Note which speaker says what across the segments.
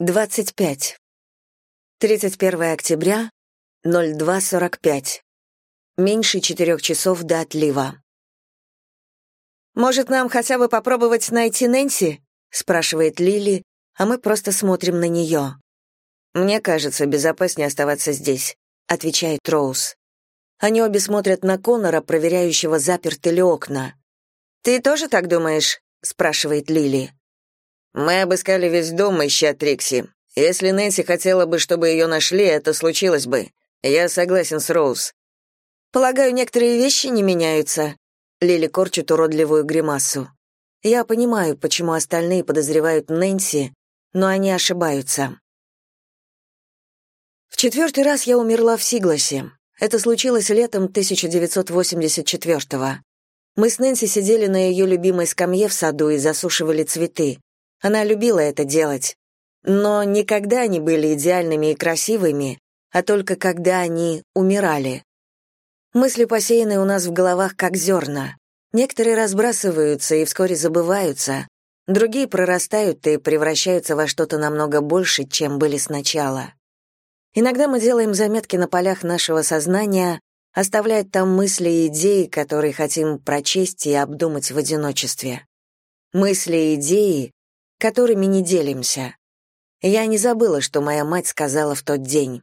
Speaker 1: 25. 31 октября, 02.45. Меньше четырех часов до отлива. «Может, нам хотя бы попробовать найти Нэнси?» — спрашивает Лили, а мы просто смотрим на нее. «Мне кажется, безопаснее оставаться здесь», — отвечает Роуз. Они обе смотрят на Конора, проверяющего, заперты ли окна. «Ты тоже так думаешь?» — спрашивает Лили.
Speaker 2: Мы обыскали весь дом, ища Трикси. Если Нэнси хотела бы, чтобы ее нашли, это случилось бы. Я согласен с Роуз.
Speaker 1: Полагаю, некоторые вещи не меняются. Лили корчит уродливую гримасу. Я понимаю, почему остальные подозревают Нэнси, но они ошибаются. В четвертый раз я умерла в Сигласе. Это случилось летом 1984-го. Мы с Нэнси сидели на ее любимой скамье в саду и засушивали цветы. Она любила это делать. Но никогда они были идеальными и красивыми, а только когда они умирали. Мысли посеяны у нас в головах как зерна. Некоторые разбрасываются и вскоре забываются, другие прорастают и превращаются во что-то намного больше, чем были сначала. Иногда мы делаем заметки на полях нашего сознания, оставляя там мысли и идеи, которые хотим прочесть и обдумать в одиночестве. Мысли и идеи, которыми не делимся. Я не забыла, что моя мать сказала в тот день.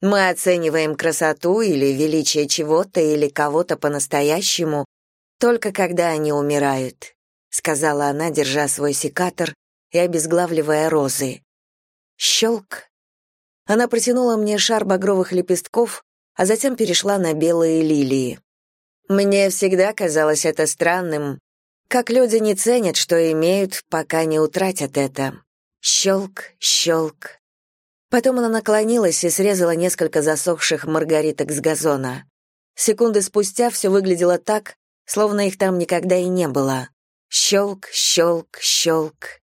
Speaker 1: Мы оцениваем красоту или величие чего-то или кого-то по-настоящему только когда они умирают, сказала она, держа свой секатор и обезглавливая розы. Щелк. Она протянула мне шар багровых лепестков, а затем перешла на белые лилии. Мне всегда казалось это странным, как люди не ценят, что имеют, пока не утратят это. Щелк, щелк. Потом она наклонилась и срезала несколько засохших маргариток с газона. Секунды спустя все выглядело так, словно их там никогда и не было. Щелк, щелк, щелк.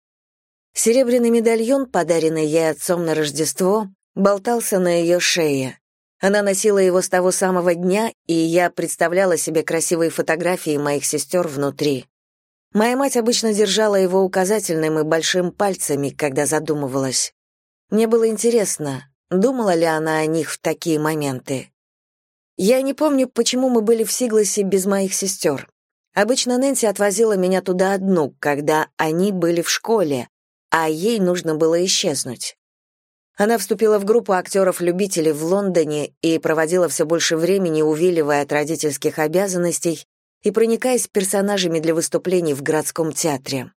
Speaker 1: Серебряный медальон, подаренный ей отцом на Рождество, болтался на ее шее. Она носила его с того самого дня, и я представляла себе красивые фотографии моих сестер внутри. Моя мать обычно держала его указательным и большим пальцами, когда задумывалась. Мне было интересно, думала ли она о них в такие моменты. Я не помню, почему мы были в Сигласе без моих сестер. Обычно Нэнси отвозила меня туда одну, когда они были в школе, а ей нужно было исчезнуть. Она вступила в группу актеров-любителей в Лондоне и проводила все больше времени, увиливая от родительских обязанностей и проникаясь персонажами для выступлений в городском театре.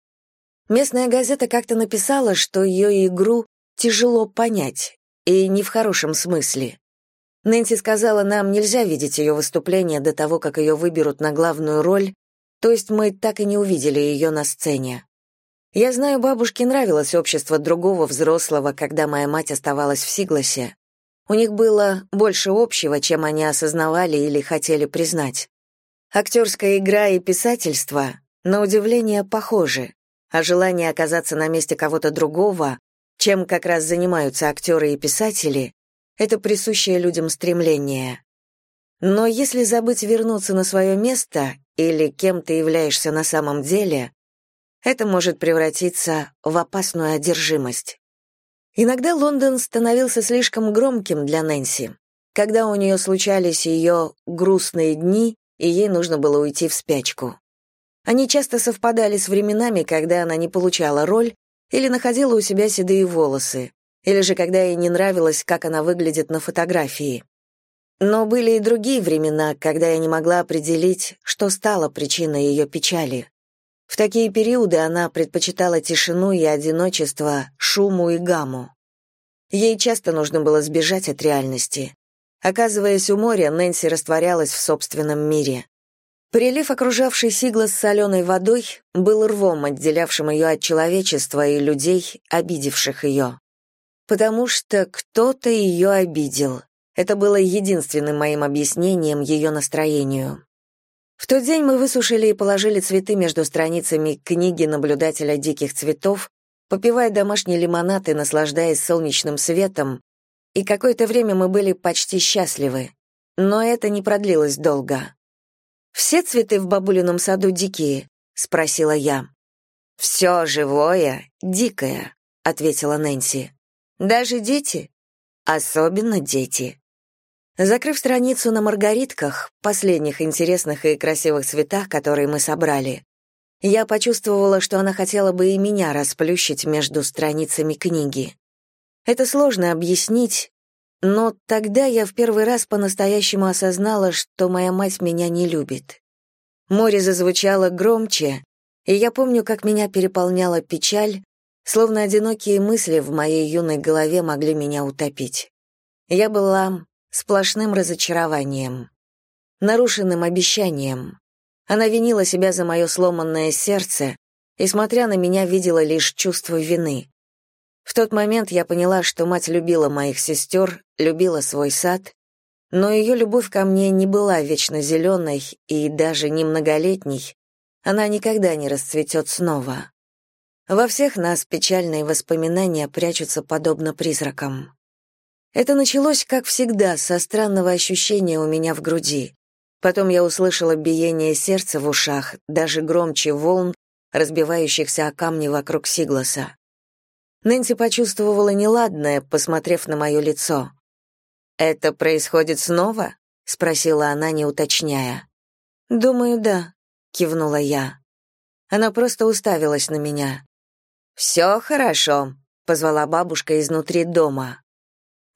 Speaker 1: Местная газета как-то написала, что ее игру тяжело понять, и не в хорошем смысле. Нэнси сказала, нам нельзя видеть ее выступление до того, как ее выберут на главную роль, то есть мы так и не увидели ее на сцене. Я знаю, бабушке нравилось общество другого взрослого, когда моя мать оставалась в Сигласе. У них было больше общего, чем они осознавали или хотели признать. Актерская игра и писательство, на удивление, похожи, а желание оказаться на месте кого-то другого, чем как раз занимаются актеры и писатели, это присущее людям стремление. Но если забыть вернуться на свое место или кем ты являешься на самом деле, это может превратиться в опасную одержимость. Иногда Лондон становился слишком громким для Нэнси. Когда у нее случались ее грустные дни, и ей нужно было уйти в спячку. Они часто совпадали с временами, когда она не получала роль или находила у себя седые волосы, или же когда ей не нравилось, как она выглядит на фотографии. Но были и другие времена, когда я не могла определить, что стало причиной ее печали. В такие периоды она предпочитала тишину и одиночество, шуму и гамму. Ей часто нужно было сбежать от реальности. Оказываясь у моря, Нэнси растворялась в собственном мире. Прилив, окружавший Сигла с соленой водой, был рвом, отделявшим ее от человечества и людей, обидевших ее. Потому что кто-то ее обидел. Это было единственным моим объяснением ее настроению. В тот день мы высушили и положили цветы между страницами книги наблюдателя диких цветов, попивая домашний лимонад и наслаждаясь солнечным светом, и какое-то время мы были почти счастливы. Но это не продлилось долго. «Все цветы в бабулином саду дикие?» — спросила я. «Все живое, дикое», — ответила Нэнси. Даже дети, особенно дети. Закрыв страницу на маргаритках, последних интересных и красивых цветах, которые мы собрали, я почувствовала, что она хотела бы и меня расплющить между страницами книги. Это сложно объяснить, но тогда я в первый раз по-настоящему осознала, что моя мать меня не любит. Море зазвучало громче, и я помню, как меня переполняла печаль, словно одинокие мысли в моей юной голове могли меня утопить. Я была сплошным разочарованием, нарушенным обещанием. Она винила себя за мое сломанное сердце и, смотря на меня, видела лишь чувство вины. В тот момент я поняла, что мать любила моих сестер, любила свой сад, но ее любовь ко мне не была вечно зеленой и даже не многолетней, она никогда не расцветет снова. Во всех нас печальные воспоминания прячутся подобно призракам. Это началось, как всегда, со странного ощущения у меня в груди. Потом я услышала биение сердца в ушах, даже громче волн, разбивающихся о камни вокруг Сигласа. Нэнси почувствовала неладное, посмотрев на мое лицо. «Это происходит снова?» — спросила она, не уточняя. «Думаю, да», — кивнула я. Она просто уставилась на меня. «Все хорошо», — позвала бабушка изнутри дома.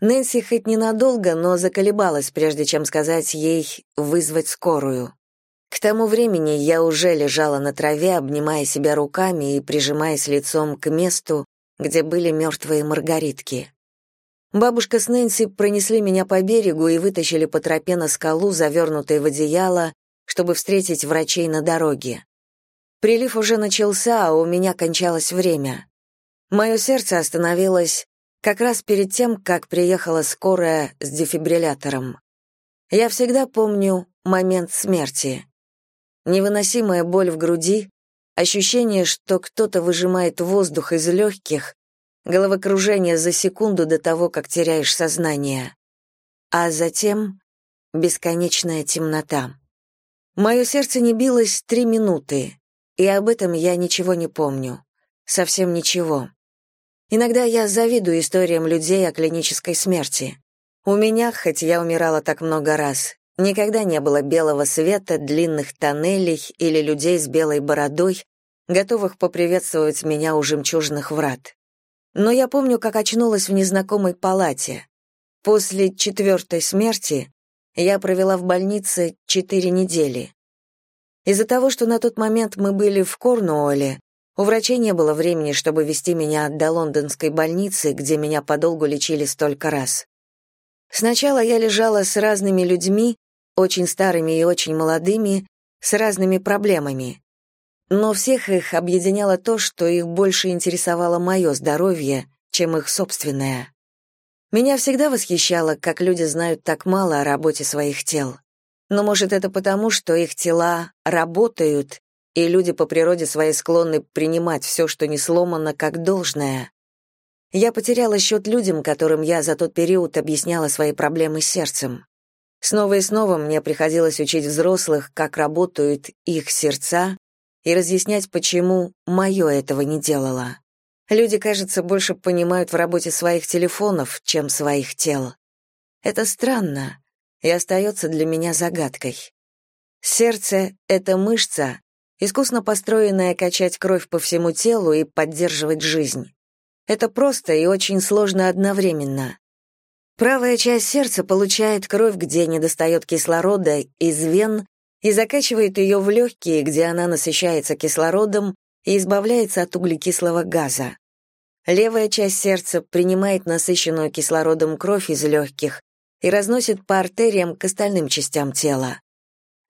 Speaker 1: Нэнси хоть ненадолго, но заколебалась, прежде чем сказать ей вызвать скорую. К тому времени я уже лежала на траве, обнимая себя руками и прижимаясь лицом к месту, где были мертвые маргаритки. Бабушка с Нэнси пронесли меня по берегу и вытащили по тропе на скалу, завернутой в одеяло, чтобы встретить врачей на дороге. Прилив уже начался, а у меня кончалось время. Мое сердце остановилось как раз перед тем, как приехала скорая с дефибриллятором. Я всегда помню момент смерти. Невыносимая боль в груди, ощущение, что кто-то выжимает воздух из легких, головокружение за секунду до того, как теряешь сознание. А затем бесконечная темнота. Мое сердце не билось три минуты, и об этом я ничего не помню. Совсем ничего. Иногда я завидую историям людей о клинической смерти. У меня, хоть я умирала так много раз, никогда не было белого света, длинных тоннелей или людей с белой бородой, готовых поприветствовать меня у жемчужных врат. Но я помню, как очнулась в незнакомой палате. После четвертой смерти я провела в больнице четыре недели. Из-за того, что на тот момент мы были в Корнуолле, у врачей не было времени, чтобы вести меня до лондонской больницы, где меня подолгу лечили столько раз. Сначала я лежала с разными людьми, очень старыми и очень молодыми, с разными проблемами. Но всех их объединяло то, что их больше интересовало мое здоровье, чем их собственное. Меня всегда восхищало, как люди знают так мало о работе своих тел. Но может это потому, что их тела работают, и люди по природе своей склонны принимать все, что не сломано, как должное. Я потеряла счет людям, которым я за тот период объясняла свои проблемы с сердцем. Снова и снова мне приходилось учить взрослых, как работают их сердца, и разъяснять, почему мое этого не делало. Люди, кажется, больше понимают в работе своих телефонов, чем своих тел. Это странно и остается для меня загадкой. Сердце — это мышца, искусно построенная качать кровь по всему телу и поддерживать жизнь. Это просто и очень сложно одновременно. Правая часть сердца получает кровь, где недостает кислорода, из вен и закачивает ее в легкие, где она насыщается кислородом и избавляется от углекислого газа. Левая часть сердца принимает насыщенную кислородом кровь из легких и разносит по артериям к остальным частям тела.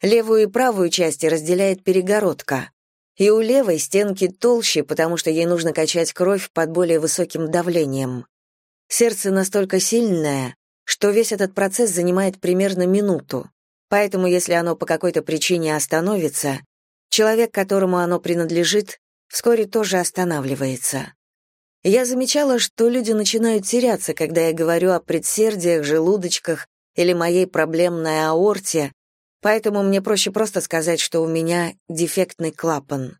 Speaker 1: Левую и правую части разделяет перегородка. И у левой стенки толще, потому что ей нужно качать кровь под более высоким давлением. Сердце настолько сильное, что весь этот процесс занимает примерно минуту. Поэтому, если оно по какой-то причине остановится, человек, которому оно принадлежит, вскоре тоже останавливается. Я замечала, что люди начинают теряться, когда я говорю о предсердиях, желудочках или моей проблемной аорте, поэтому мне проще просто сказать, что у меня дефектный клапан.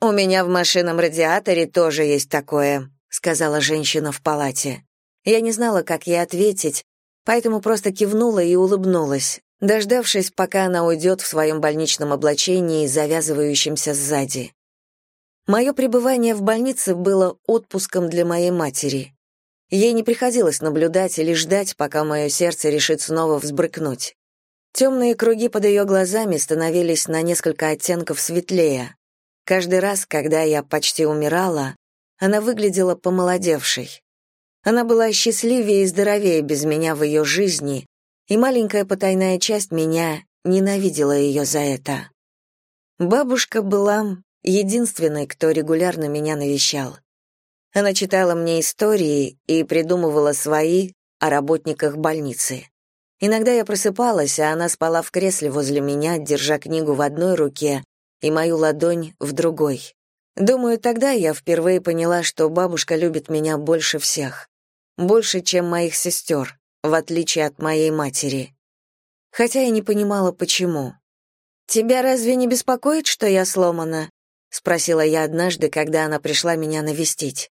Speaker 1: «У меня в машинном радиаторе тоже есть такое», сказала женщина в палате. Я не знала, как ей ответить, поэтому просто кивнула и улыбнулась, дождавшись, пока она уйдет в своем больничном облачении, завязывающемся сзади. Мое пребывание в больнице было отпуском для моей матери. Ей не приходилось наблюдать или ждать, пока мое сердце решит снова взбрыкнуть. Темные круги под ее глазами становились на несколько оттенков светлее. Каждый раз, когда я почти умирала, она выглядела помолодевшей. Она была счастливее и здоровее без меня в ее жизни, и маленькая потайная часть меня ненавидела ее за это. Бабушка была единственной, кто регулярно меня навещал. Она читала мне истории и придумывала свои о работниках больницы. Иногда я просыпалась, а она спала в кресле возле меня, держа книгу в одной руке и мою ладонь в другой. Думаю, тогда я впервые поняла, что бабушка любит меня больше всех больше, чем моих сестер, в отличие от моей матери. Хотя я не понимала, почему. «Тебя разве не беспокоит, что я сломана?» — спросила я однажды, когда она пришла меня навестить.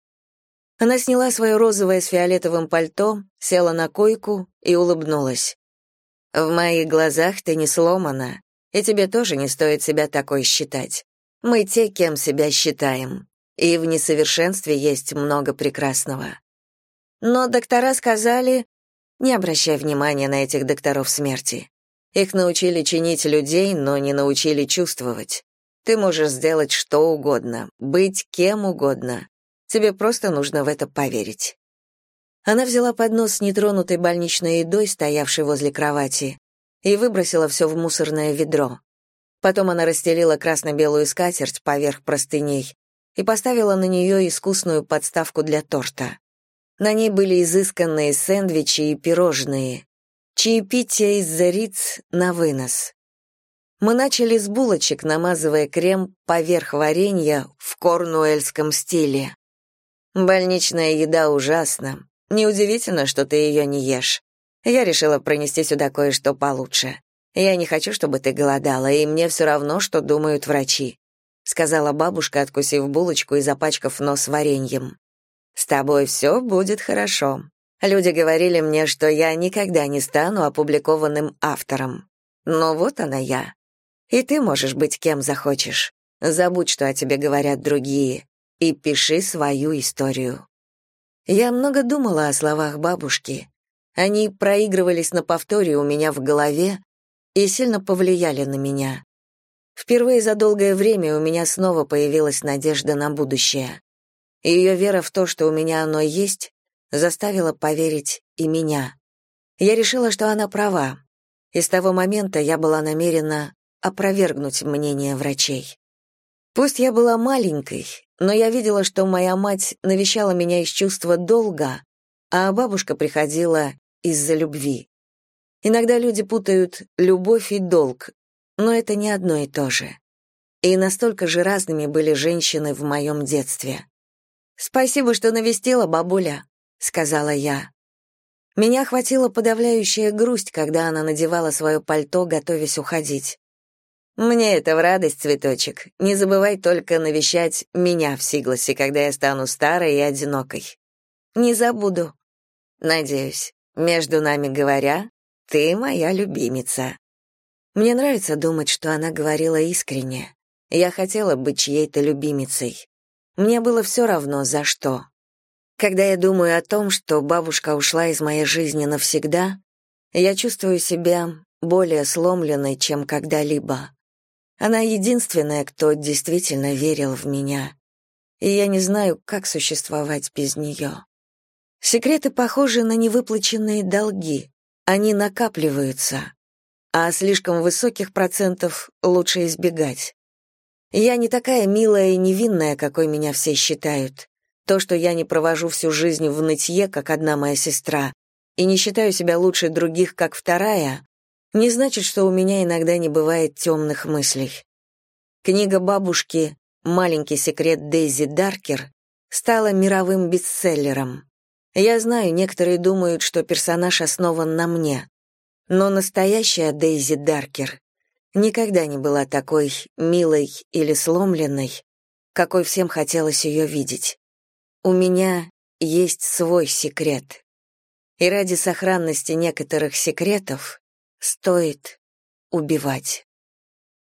Speaker 1: Она сняла свое розовое с фиолетовым пальто, села на койку и улыбнулась. «В моих глазах ты не сломана, и тебе тоже не стоит себя такой считать. Мы те, кем себя считаем, и в несовершенстве есть много прекрасного. Но доктора сказали, не обращай внимания на этих докторов смерти. Их научили чинить людей, но не научили чувствовать. Ты можешь сделать что угодно, быть кем угодно. Тебе просто нужно в это поверить. Она взяла поднос с нетронутой больничной едой, стоявшей возле кровати, и выбросила все в мусорное ведро. Потом она расстелила красно-белую скатерть поверх простыней и поставила на нее искусную подставку для торта. На ней были изысканные сэндвичи и пирожные. Чаепитие из-за риц на вынос. Мы начали с булочек, намазывая крем поверх варенья в корнуэльском стиле. Больничная еда ужасна. Неудивительно, что ты ее не ешь. Я решила пронести сюда кое-что получше. Я не хочу, чтобы ты голодала, и мне все равно, что думают врачи», — сказала бабушка, откусив булочку и запачкав нос вареньем. С тобой все будет хорошо. Люди говорили мне, что я никогда не стану опубликованным автором. Но вот она я. И ты можешь быть кем захочешь. Забудь, что о тебе говорят другие, и пиши свою историю. Я много думала о словах бабушки. Они проигрывались на повторе у меня в голове и сильно повлияли на меня. Впервые за долгое время у меня снова появилась надежда на будущее ее вера в то, что у меня оно есть, заставила поверить и меня. Я решила, что она права, и с того момента я была намерена опровергнуть мнение врачей. Пусть я была маленькой, но я видела, что моя мать навещала меня из чувства долга, а бабушка приходила из-за любви. Иногда люди путают любовь и долг, но это не одно и то же. И настолько же разными были женщины в моем детстве. «Спасибо, что навестила, бабуля», — сказала я. Меня охватила подавляющая грусть, когда она надевала свое пальто, готовясь уходить. «Мне это в радость, цветочек. Не забывай только навещать меня в Сигласе, когда я стану старой и одинокой». «Не забуду». «Надеюсь. Между нами говоря, ты моя любимица». Мне нравится думать, что она говорила искренне. Я хотела быть чьей-то любимицей. Мне было все равно, за что. Когда я думаю о том, что бабушка ушла из моей жизни навсегда, я чувствую себя более сломленной, чем когда-либо. Она единственная, кто действительно верил в меня. И я не знаю, как существовать без нее. Секреты похожи на невыплаченные долги. Они накапливаются, а слишком высоких процентов лучше избегать. Я не такая милая и невинная, какой меня все считают. То, что я не провожу всю жизнь в нытье, как одна моя сестра, и не считаю себя лучше других, как вторая, не значит, что у меня иногда не бывает темных мыслей. Книга бабушки «Маленький секрет Дейзи Даркер» стала мировым бестселлером. Я знаю, некоторые думают, что персонаж основан на мне. Но настоящая Дейзи Даркер никогда не была такой милой или сломленной, какой всем хотелось ее видеть. У меня есть свой секрет. И ради сохранности некоторых секретов стоит убивать.